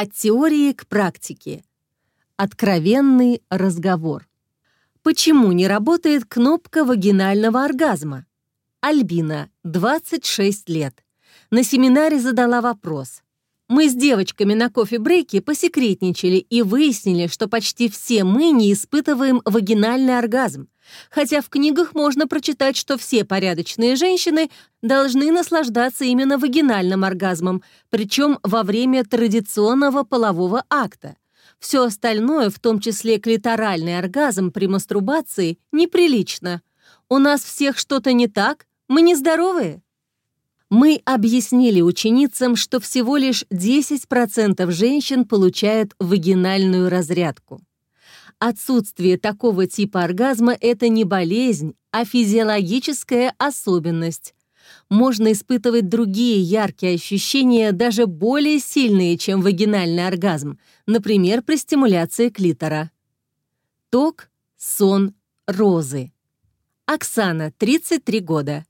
От теории к практике. Откровенный разговор. Почему не работает кнопка вагинального оргазма? Альбина, 26 лет. На семинаре задала вопрос. Мы с девочками на кофе-брейке посекретничали и выяснили, что почти все мы не испытываем вагинальный оргазм, хотя в книгах можно прочитать, что все порядочные женщины должны наслаждаться именно вагинальным оргазмом, причем во время традиционного полового акта. Все остальное, в том числе клиторальный оргазм при мастурбации, неприлично. У нас всех что-то не так? Мы нездоровые? Мы объяснили ученицам, что всего лишь 10% женщин получают вагинальную разрядку. Отсутствие такого типа оргазма – это не болезнь, а физиологическая особенность. Можно испытывать другие яркие ощущения, даже более сильные, чем вагинальный оргазм, например, при стимуляции клитора. Ток, сон, розы. Оксана, 33 года.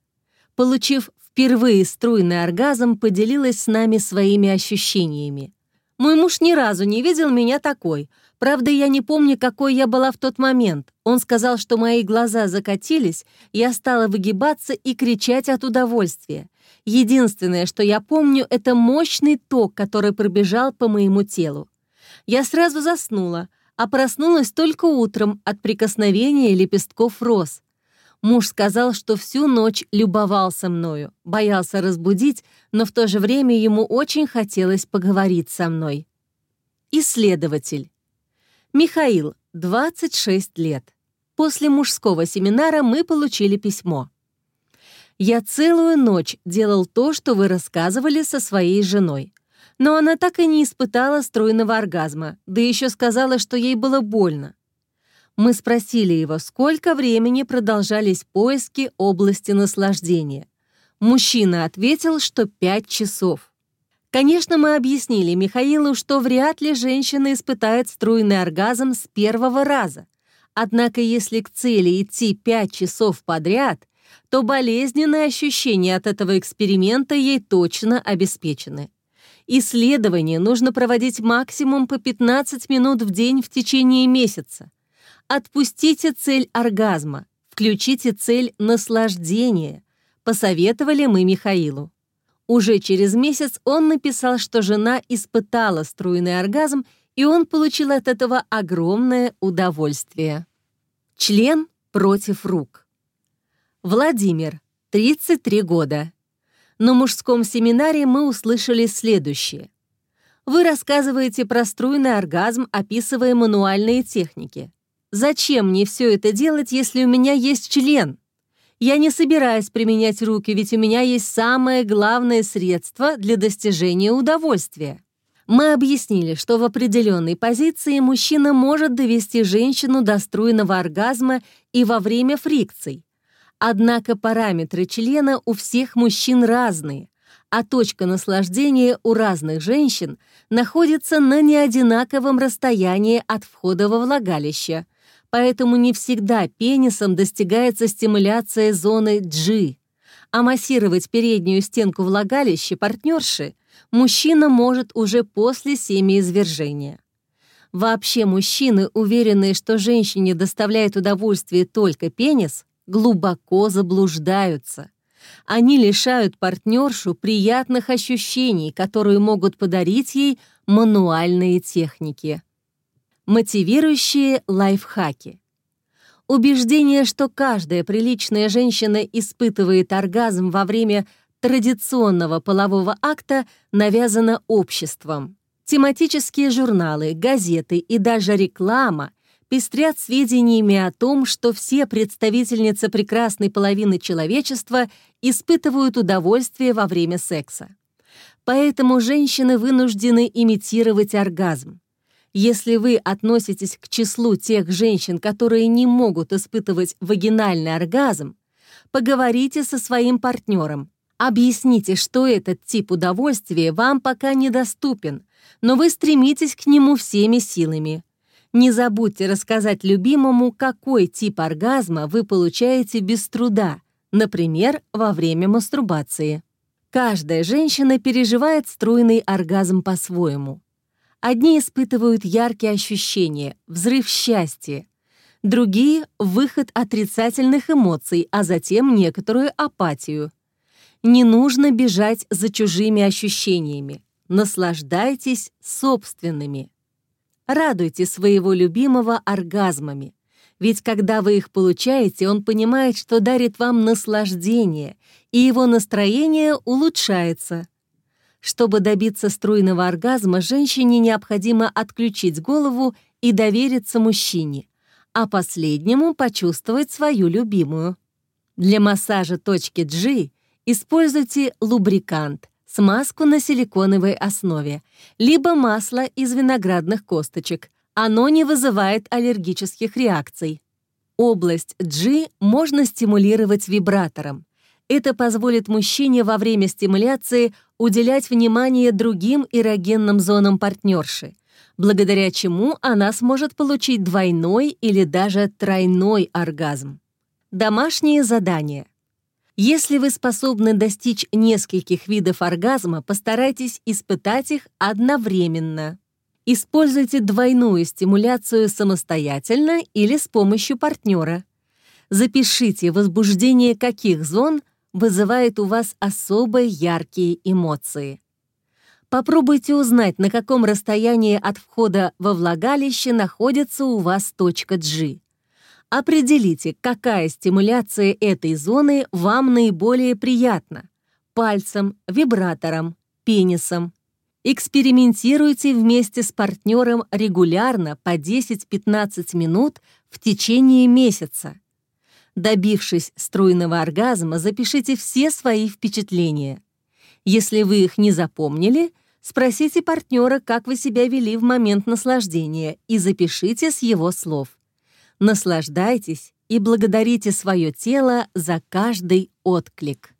Получив впервые струйный оргазм, поделилась с нами своими ощущениями. Мой муж ни разу не видел меня такой. Правда, я не помню, какой я была в тот момент. Он сказал, что мои глаза закатились, я стала выгибаться и кричать от удовольствия. Единственное, что я помню, это мощный ток, который пробежал по моему телу. Я сразу заснула, а проснулась только утром от прикосновения лепестков роз. Муж сказал, что всю ночь любовался мною, боялся разбудить, но в то же время ему очень хотелось поговорить со мной. Исследователь. Михаил, 26 лет. После мужского семинара мы получили письмо. «Я целую ночь делал то, что вы рассказывали со своей женой. Но она так и не испытала стройного оргазма, да еще сказала, что ей было больно. Мы спросили его, сколько времени продолжались поиски области наслаждения. Мужчина ответил, что пять часов. Конечно, мы объяснили Михаилу, что вряд ли женщина испытает струйный оргазм с первого раза. Однако если к цели идти пять часов подряд, то болезненные ощущения от этого эксперимента ей точно обеспечены. Исследование нужно проводить максимум по 15 минут в день в течение месяца. Отпустите цель оргазма, включите цель наслаждения, посоветовали мы Михаилу. Уже через месяц он написал, что жена испытала струйный оргазм, и он получил от этого огромное удовольствие. Член против рук. Владимир, 33 года. На мужском семинаре мы услышали следующее. Вы рассказываете про струйный оргазм, описывая мануальные техники. Зачем мне все это делать, если у меня есть член? Я не собираюсь применять руки, ведь у меня есть самое главное средство для достижения удовольствия. Мы объяснили, что в определенной позиции мужчина может довести женщину до струйного оргазма и во время фрикций. Однако параметры члена у всех мужчин разные, а точка наслаждения у разных женщин находится на неодинаковом расстоянии от входа во влагалище – поэтому не всегда пенисом достигается стимуляция зоны G. А массировать переднюю стенку влагалища партнерши мужчина может уже после семяизвержения. Вообще мужчины, уверенные, что женщине доставляет удовольствие только пенис, глубоко заблуждаются. Они лишают партнершу приятных ощущений, которые могут подарить ей мануальные техники. Мотивирующие лайфхаки. Убеждение, что каждая приличная женщина испытывает оргазм во время традиционного полового акта, навязано обществом. Тематические журналы, газеты и даже реклама пестрят сведениями о том, что все представительницы прекрасной половины человечества испытывают удовольствие во время секса. Поэтому женщины вынуждены имитировать оргазм. Если вы относитесь к числу тех женщин, которые не могут испытывать вагинальный оргазм, поговорите со своим партнером. Объясните, что этот тип удовольствия вам пока недоступен, но вы стремитесь к нему всеми силами. Не забудьте рассказать любимому, какой тип оргазма вы получаете без труда, например, во время мастурбации. Каждая женщина переживает струйный оргазм по-своему. Одни испытывают яркие ощущения, взрыв счастья, другие — выход отрицательных эмоций, а затем некоторую апатию. Не нужно бежать за чужими ощущениями. Наслаждайтесь собственными. Радуйте своего любимого оргазмами. Ведь когда вы их получаете, он понимает, что дарит вам наслаждение, и его настроение улучшается. Чтобы добиться струйного оргазма, женщине необходимо отключить голову и довериться мужчине, а последнему почувствовать свою любимую. Для массажа точки G используйте лубрикант, смазку на силиконовой основе, либо масло из виноградных косточек – оно не вызывает аллергических реакций. Область G можно стимулировать вибратором. Это позволит мужчине во время стимуляции уделять внимание другим эрогенным зонам партнерши, благодаря чему она сможет получить двойной или даже тройной оргазм. Домашние задания. Если вы способны достичь нескольких видов оргазма, постарайтесь испытать их одновременно. Используйте двойную стимуляцию самостоятельно или с помощью партнера. Запишите, возбуждение каких зон вызывает у вас особо яркие эмоции. Попробуйте узнать, на каком расстоянии от входа во влагалище находится у вас точка G. Определите, какая стимуляция этой зоны вам наиболее приятна – пальцем, вибратором, пенисом. Экспериментируйте вместе с партнером регулярно по 10-15 минут в течение месяца. Добившись струйного оргазма, запишите все свои впечатления. Если вы их не запомнили, спросите партнера, как вы себя вели в момент наслаждения, и запишите с его слов. Наслаждайтесь и благодарите свое тело за каждый отклик.